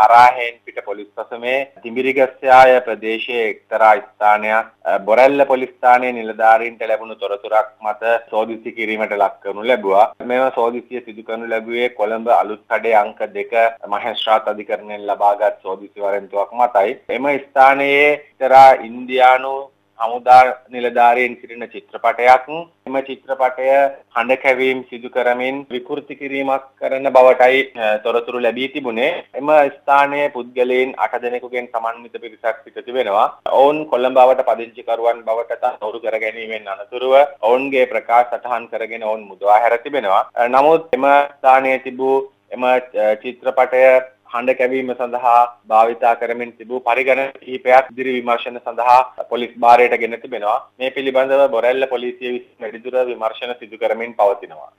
අරාහෙන් පිට පොලිස් පසමේ තිඹිරිගස්යාය ප්‍රදේශයේ එක්තරා ස්ථානයක් බොරැල්ල පොලිස් ස්ථානයේ නිලධාරීන්ට ලැබුණු තොරතුරක් මත සෝදිසි කිරීමට ලක් කරනු ලැබුවා. මෙම සෝදිසිය සිදු කරනු ලැබුවේ කොළඹ අලුත් කඩේ අංක දෙක මහේස්ත්‍රාත් අධිකරණයෙන් ලබාගත් සෝදිසි වරෙන්තුවක් මතයි. එම ස්ථානයේ එක්තරා ඉන්දියානු හමුදා නිලධාරීන් සිටින චිත්‍රපටයක්. එම චිත්‍රපටය හඬ කැවීම් සිදු කරමින් විකෘති කිරීමක් කරන බවටයි තොරතුරු ලැබී තිබුණේ. එම ස්ථානයේ පුද්ගලයන් අට දෙනෙකුගෙන් සමන්විත පිරිසක් සිට තිබෙනවා. ඔවුන් කොළඹවට පදිංචිකරුවන් බවට තහවුරු කර ගැනීමෙන් අනතුරුව ඔවුන්ගේ ප්‍රකාශ සටහන් කරගෙන ඔවුන් මුදවා හැර තිබෙනවා. නමුත් එම ස්ථානයේ තිබූ එම චිත්‍රපටය හඬ කැවීම සඳහා භාවිතා කරමින් තිබූ පරිගණන කිහිපයක් ඉදිරි විමර්ශන සඳහා පොලිස් භාරයට ගෙන තිබෙනවා. මේ පිළිබඳව බොරැල්ල පොලිසිය විසින් වැඩිදුර විමර්ශන සිදු කරමින් පවතිනවා.